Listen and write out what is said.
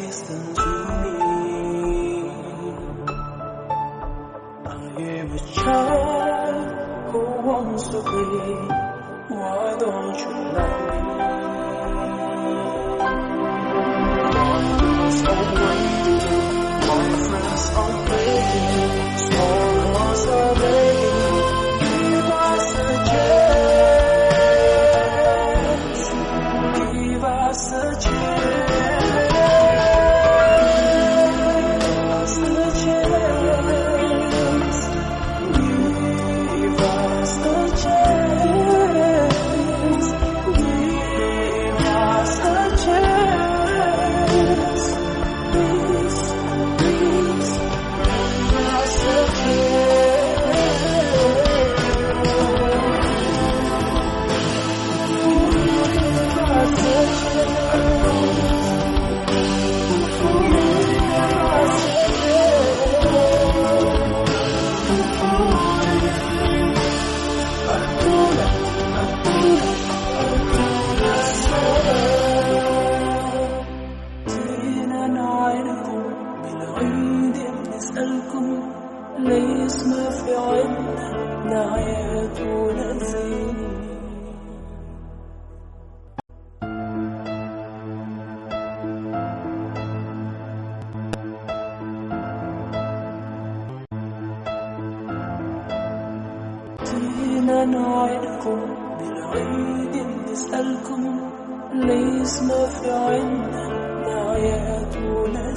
distance you need. I am a child who wants to be. Why don't you love? عندي بنسألكم ليس ما في عندنا نعيات ونزيني جينا نوعدكم بالعيد نسألكم ليس ما في عندنا نعيات ونزيني